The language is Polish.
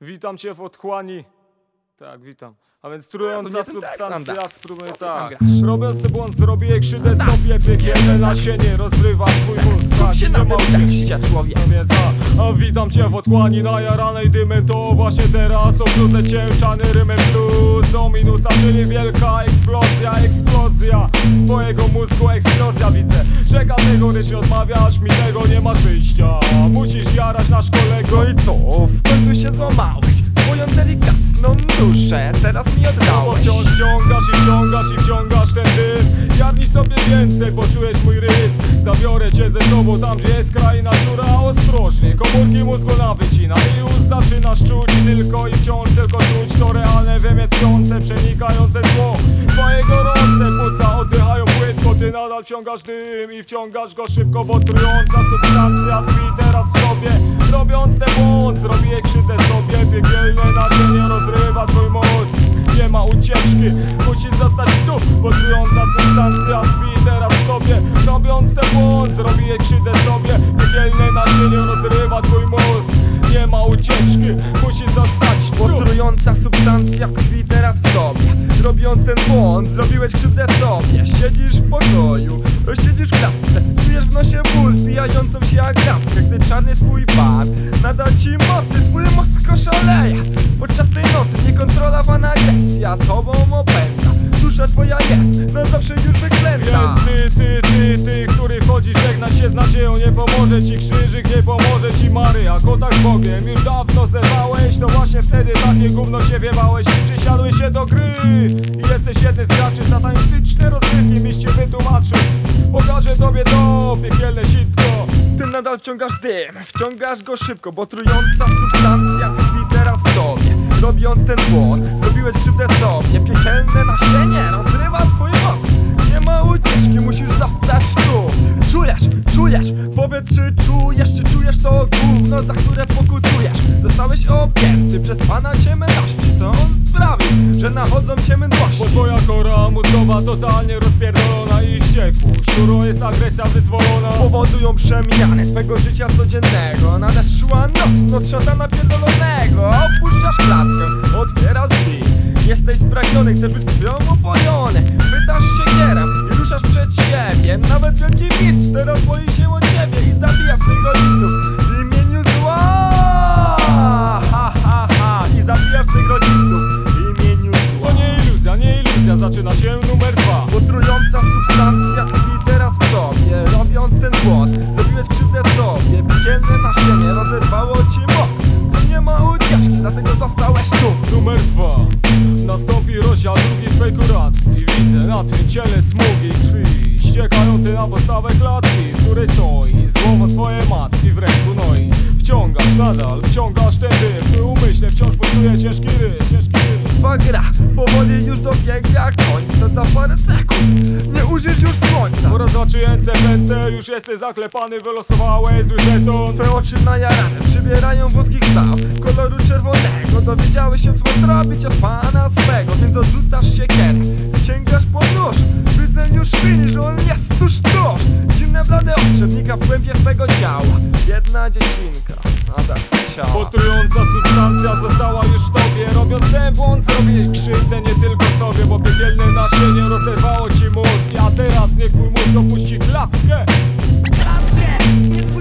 Witam cię w otchłani. Tak, witam. A więc trująca substancja, spróbuję tak. Robiąc ten błąd, zrobię krzywdę sobie, piekielne nasienie rozrywa twój mózg. Tak, się na tekście, człowiek No więc a, a witam cię w otchłani najaranej dymem To właśnie teraz obrzucę cię czany rymem plus Do minusa, czyli wielka eksplozja, eksplozja Twojego mózgu eksplozja widzę Że kategorycznie odmawiasz mi tego, nie masz wyjścia. Musisz jarać nasz kolego No i co? W końcu się złamałeś Swoją delikatną duszę Teraz mi oddałeś. Wciąż wciągasz i wciągasz i wciągasz ten dym Jarnij sobie więcej, poczujesz mój rytm. Zabiorę cię ze sobą tam, gdzie jest kraina, która ostrożnie. Komórki mózgu nawycina i już zaczynasz czuć tylko i wciąż tylko czuć to realne wymietrzące, przenikające zło. Twoje nadal wciągasz dym i wciągasz go szybko Bo trująca substancja tkwi teraz sobie. Robiąc ten błąd, zrobię krzywdę sobie. Piekielne nasienie rozrywa twój mózg. Nie ma ucieczki Musisz zostać tu, bo trująca substancja tkwi teraz w tobie. Robiąc ten błąd, zrobię krzywdę sobie. Piekielne nasienie rozrywa twój mózg. Nie ma ucieczki, musisz zostać trująca substancja tkwi teraz w tobie. Robiąc ten błąd, zrobiłeś krzywdę sobie. Siedzisz w pokoju, siedzisz w klatce. Czujesz w nosie ból, wbijającą się agrawkę Gdy czarny twój pan nada ci mocy. Twój mózg oszaleje Podczas tej nocy niekontrolowana agresja Tobą opęta Dusza twoja jest na zawsze już wyklęta Więc ty, ty, ty, ty, który chodzisz żegna się z nadzieją Nie pomoże ci krzyżyk, nie pomoże ci Maryja Kontakt z Bogiem już dawno zerwałeś To właśnie wtedy takie gówno się wiewałeś I przysiadłeś się do gry. I jesteś jednym z graczy Satanistyczne rozrywki miś cię wytłumaczył. Pokażę tobie to piekielne sitko. Ty nadal wciągasz dym, wciągasz go szybko Bo trująca substancja tkwi Czujesz, czujesz, powiedz czy czujesz Czy czujesz to gówno, za które pokutujesz. Zostałeś objęty przez pana ciemności. To on sprawił, że nachodzą cię mdłości. Bo twoja kora mózgowa totalnie rozpierdolona i wściekło Szczuro jest agresja wyzwolona. Powodują przemiany twego życia codziennego. Nadeszła noc, noc szatana pierdolonego. Opuszczasz klatkę, otwierasz drzwi. Jesteś spragniony, chcesz być krwią opojony siebie Nawet wielki mistrz teraz boi się o ciebie I zabijasz swych rodziców. W imieniu zła! Ha ha ha! I zabijasz swych rodziców. W imieniu zła. To nie iluzja, nie iluzja, zaczyna się numer dwa. Bo trująca substancja tkwi teraz w tobie. Robiąc ten błąd, zrobiłeś krzywdę sobie. Piekielne nasienie rozerwało ci mózg. Z nie ma ucieczki, dlatego zostałeś tu. Numer dwa Nastąpi rozdział drugi twej kuracji. Widzę na twym ciele smugi krwi Ściekające na podstawę klatki W której stoi słowo swoje matki w ręku No i wciągasz nadal, powoli już dobiega końca. Za parę sekund nie ujrzysz już słońca. Po raz zaczynające ręce już jesteś zaklepany Wylosowałeś zły żeton. Twoje oczy najarane przybierają włoski kształt Koloru czerwonego. Dowiedziałeś się co zrobić od pana swego Więc odrzucasz siekierę i sięgasz po nóż Widzę już chwili, że on jest tuż tuż Zimne blade ostrze wnika w głębie twego ciała. Jedna dziecinka, a tak, ciała. Potrująca substancja została już w tobie sobie Robiąc ten błąd zrobiłeś krzywdę nie tylko sobie Bo piekielne naszynie rozerwało ci mózg A teraz niech twój mózg opuści klatkę Klatkę!